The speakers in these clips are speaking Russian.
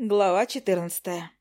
Глава четырнадцатая.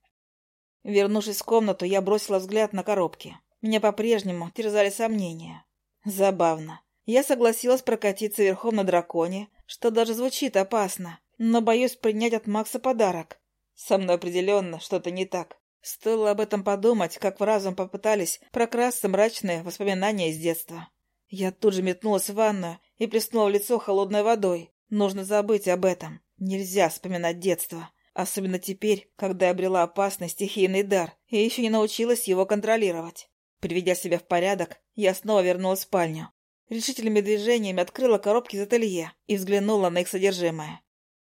Вернувшись в комнату, я бросила взгляд на коробки. Меня по-прежнему терзали сомнения. Забавно. Я согласилась прокатиться верхом на драконе, что даже звучит опасно, но боюсь принять от Макса подарок. Со мной определенно что-то не так. Стоило об этом подумать, как в разум попытались прокрасться мрачные воспоминания из детства. Я тут же метнулась в ванную и плеснула в лицо холодной водой. Нужно забыть об этом. Нельзя вспоминать детство. Особенно теперь, когда обрела опасный стихийный дар и еще не научилась его контролировать. Приведя себя в порядок, я снова вернулась в спальню. Решительными движениями открыла коробки из ателье и взглянула на их содержимое.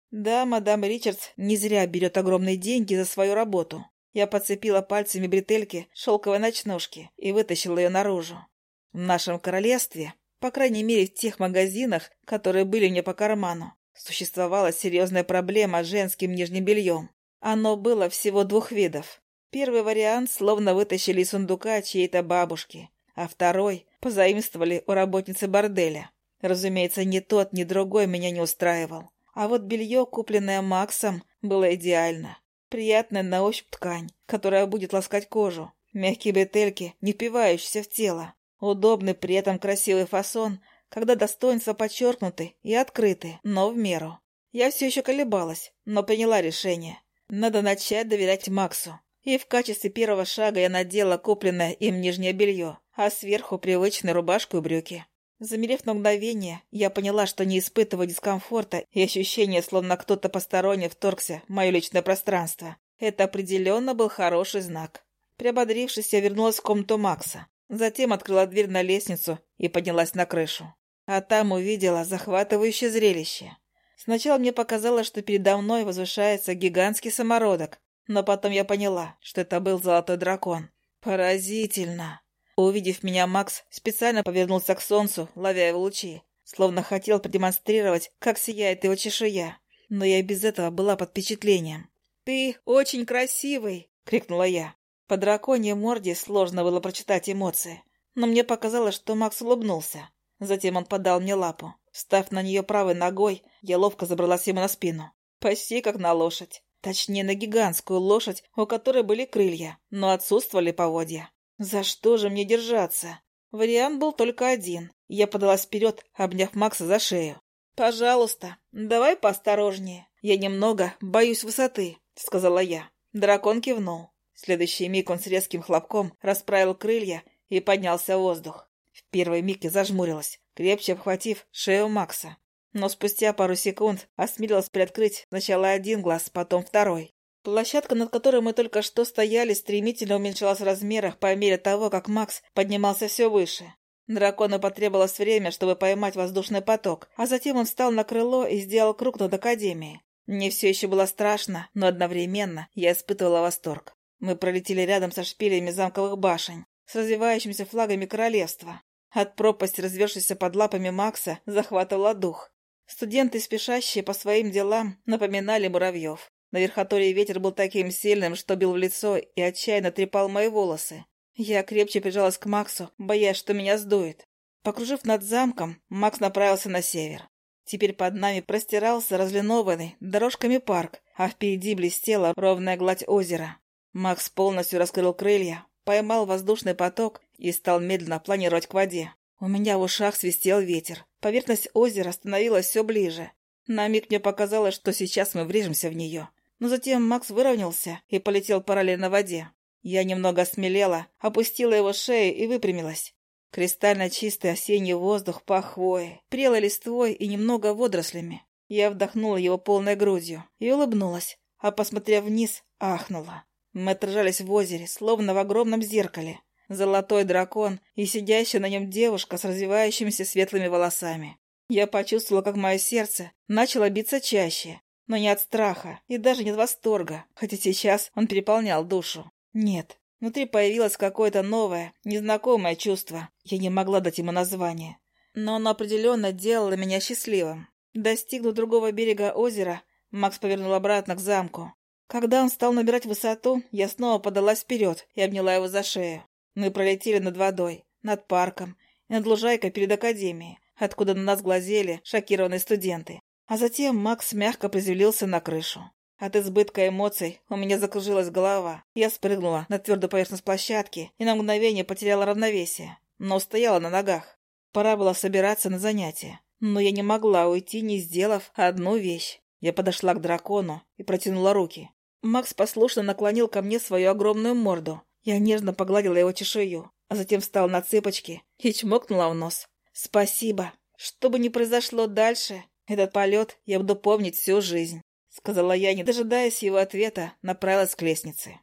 Да, мадам Ричардс не зря берет огромные деньги за свою работу. Я подцепила пальцами бретельки шелковой ночнушки и вытащила ее наружу. В нашем королевстве, по крайней мере в тех магазинах, которые были мне по карману, Существовала серьезная проблема с женским нижним бельем. Оно было всего двух видов. Первый вариант словно вытащили из сундука чьей-то бабушки, а второй позаимствовали у работницы борделя. Разумеется, ни тот, ни другой меня не устраивал. А вот белье, купленное Максом, было идеально. Приятная на ощупь ткань, которая будет ласкать кожу. Мягкие бретельки, не впивающиеся в тело. Удобный при этом красивый фасон – когда достоинства подчеркнуты и открыты, но в меру. Я все еще колебалась, но приняла решение. Надо начать доверять Максу. И в качестве первого шага я надела купленное им нижнее белье, а сверху привычную рубашку и брюки. Замерев на мгновение, я поняла, что не испытываю дискомфорта и ощущения, словно кто-то посторонний вторгся в мое личное пространство. Это определенно был хороший знак. Приободрившись, я вернулась в комнату Макса. Затем открыла дверь на лестницу и поднялась на крышу. А там увидела захватывающее зрелище. Сначала мне показалось, что передо мной возвышается гигантский самородок, но потом я поняла, что это был золотой дракон. Поразительно! Увидев меня, Макс специально повернулся к солнцу, ловя его лучи, словно хотел продемонстрировать, как сияет его чешуя. Но я без этого была под впечатлением. «Ты очень красивый!» — крикнула я. По драконьей морде сложно было прочитать эмоции, но мне показалось, что Макс улыбнулся. Затем он подал мне лапу. Встав на нее правой ногой, я ловко забралась ему на спину. Почти как на лошадь. Точнее, на гигантскую лошадь, у которой были крылья, но отсутствовали поводья. За что же мне держаться? Вариант был только один. Я подалась вперед, обняв Макса за шею. «Пожалуйста, давай поосторожнее. Я немного боюсь высоты», — сказала я. Дракон кивнул. Следующий миг он с резким хлопком расправил крылья и поднялся в воздух. В первый миг я зажмурилась, крепче обхватив шею Макса. Но спустя пару секунд осмелилась приоткрыть сначала один глаз, потом второй. Площадка, над которой мы только что стояли, стремительно уменьшалась в размерах по мере того, как Макс поднимался все выше. Дракону потребовалось время, чтобы поймать воздушный поток, а затем он встал на крыло и сделал круг над Академией. Мне все еще было страшно, но одновременно я испытывала восторг. Мы пролетели рядом со шпилями замковых башен с развивающимися флагами королевства. От пропасти, развершейся под лапами Макса, захватывала дух. Студенты, спешащие по своим делам, напоминали муравьев. На верхотуре ветер был таким сильным, что бил в лицо и отчаянно трепал мои волосы. Я крепче прижалась к Максу, боясь, что меня сдует. Покружив над замком, Макс направился на север. Теперь под нами простирался разлинованный дорожками парк, а впереди блестела ровная гладь озера. Макс полностью раскрыл крылья, поймал воздушный поток и стал медленно планировать к воде. У меня в ушах свистел ветер. Поверхность озера становилась все ближе. На миг мне показалось, что сейчас мы врежемся в нее. Но затем Макс выровнялся и полетел параллельно воде. Я немного осмелела, опустила его шею и выпрямилась. Кристально чистый осенний воздух пах хвоей, прелой листвой и немного водорослями. Я вдохнула его полной грудью и улыбнулась, а, посмотрев вниз, ахнула. Мы отражались в озере, словно в огромном зеркале. Золотой дракон и сидящая на нем девушка с развивающимися светлыми волосами. Я почувствовала, как мое сердце начало биться чаще, но не от страха и даже не от восторга, хотя сейчас он переполнял душу. Нет, внутри появилось какое-то новое, незнакомое чувство. Я не могла дать ему название. Но оно определенно делало меня счастливым. Достигнув другого берега озера, Макс повернул обратно к замку. Когда он стал набирать высоту, я снова подалась вперед и обняла его за шею. Мы пролетели над водой, над парком и над лужайкой перед академией, откуда на нас глазели шокированные студенты. А затем Макс мягко приземлился на крышу. От избытка эмоций у меня закружилась голова. Я спрыгнула на твердую поверхность площадки и на мгновение потеряла равновесие, но стояла на ногах. Пора было собираться на занятия. Но я не могла уйти, не сделав одну вещь. Я подошла к дракону и протянула руки. Макс послушно наклонил ко мне свою огромную морду. Я нежно погладила его чешую, а затем встал на цыпочки и чмокнула в нос. «Спасибо. Что бы ни произошло дальше, этот полет я буду помнить всю жизнь», — сказала я, не дожидаясь его ответа, направилась к лестнице.